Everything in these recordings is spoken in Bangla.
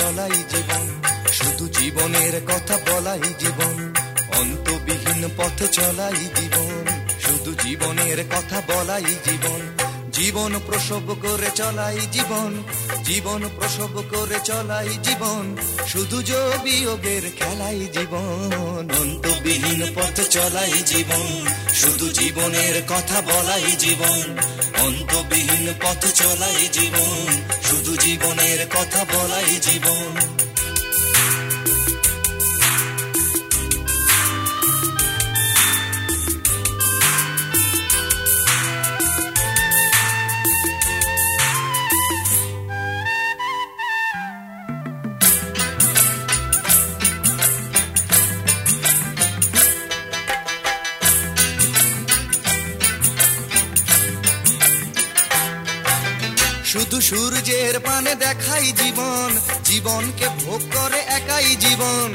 চলাই জীবন, শুধু জীবনের কথা বলাই জীবন, অন্তবিহীন পথে চলাই জীবন, শুধু জীবনের কথা বলাই জীবন। জীবন প্রসব করে চলাই জীবন জীবন প্রসব করে চলাই জীবন, শুধু যোগের খেলাই জীবন, অন্তবিহীন পথে চলাই জীবন, শুধু জীবনের কথা বলাই জীবন, অন্তবিহীন পথে চলাই জীবন, শুধু জীবনের কথা বলাই জীবন। শুধু সূর্যের পানে দেখাই জীবন, জীবনকে ভোগ করে একাই জীবন।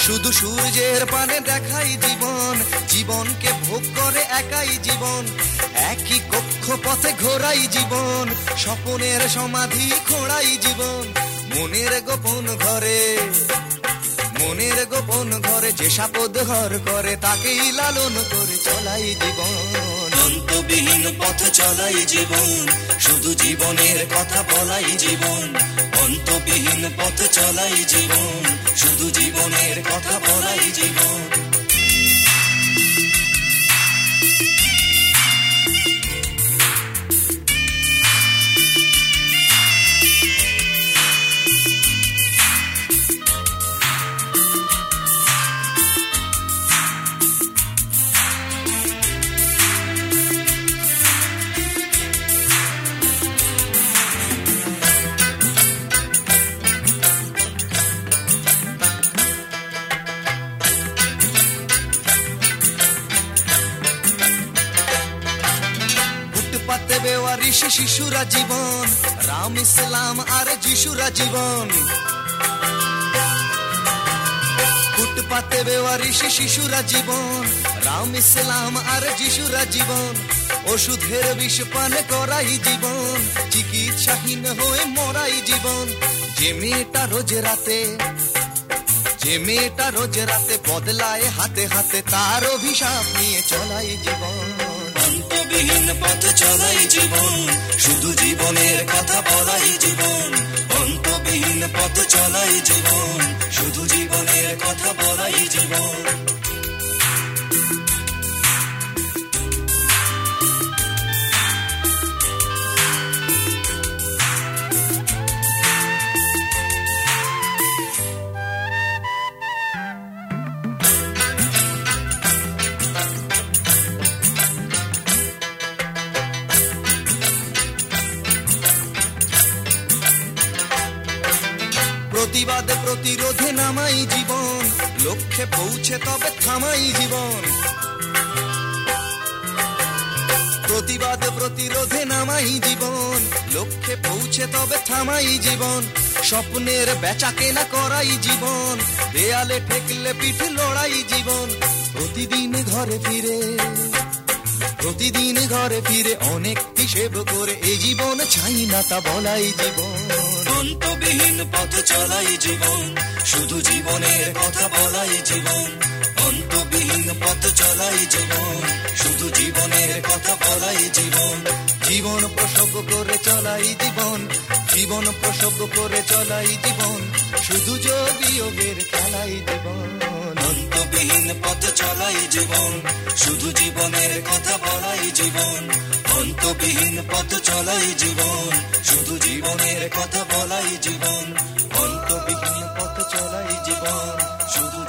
শুধু সূর্যের পানে দেখাই জীবন, জীবনকে ভোগ করে একাই জীবন। একই কক্ষ পথে ঘোরাই জীবন, স্বপনের সমাধি খোঁড়াই জীবন, মনের গোপন ঘরে। মনের গোপন ঘরে যে সাপদ ঘর করে, তাকেই লালন করে চলাই জীবন। অন্তবিহীন পথ চলাই জীবন, শুধু জীবনের কথা বলাই জীবন। অন্তবিহীন পথ চলাই জীবন, শুধু জীবনের কথা বলাই জীবন। বেওয়ারিশ শিশুরা জীবন। রাম ইসলাম আর যিশুরা জীবন। ফুটপাতে বেওয়ারিশ শিশুরা জীবন। রাম ইসলাম আর যিশুরা জীবন। ওষুধের বিষ পান করাই জীবন। চিকিৎসাহীন হয়ে মরাই জীবন। যে মেয়েটা রোজ রাতে, যে মেয়েটা রোজ রাতে বদলায় হাতে হাতে, তার অভিশাপ নিয়ে চলাই জীবন। অন্তবিহীন পথ চলাই জীবন, শুধু জীবনের কথা বলাই জীবন। অন্তবিহীন পথ চলাই জীবন, শুধু জীবনের কথা বলাই জীবন। প্রতিবাদ, প্রতিরোধে নামাই জীবন। লক্ষ্যে পৌঁছে তবে থামাই জীবন। প্রতিবাদ, প্রতিরোধে নামাই জীবন। লক্ষ্যে পৌঁছে তবে থামাই জীবন। স্বপ্নের বেচা কেনা করাই জীবন। দেয়ালে ঠেকলে পিঠ লড়াই জীবন। প্রতিদিন ঘরে ফিরে প্রতিদিন ঘরে ফিরে অনেক হিসেব করে এই জীবন চাই না তা বলাই জীবন। অন্তবিহীন পথ চলাই জীবন, শুধু জীবনের কথা বলাই জীবন। অন্তবিহীন পথ চলাই জীবন, শুধু জীবনের কথা বলাই জীবন। জীবন প্রসব করে চলাই জীবন জীবন প্রসব করে চলাই জীবন, শুধু যোগিয়োগের খেলাই জীবন। অন্তবিহীন পথ চলাই জীবন, শুধু জীবনের কথা বলাই জীবন। অন্তবিহীন পথ চলাই জীবন, শুধু জীবনের কথা বলাই জীবন। অন্তবিহীন পথ চলাই জীবন, শুধু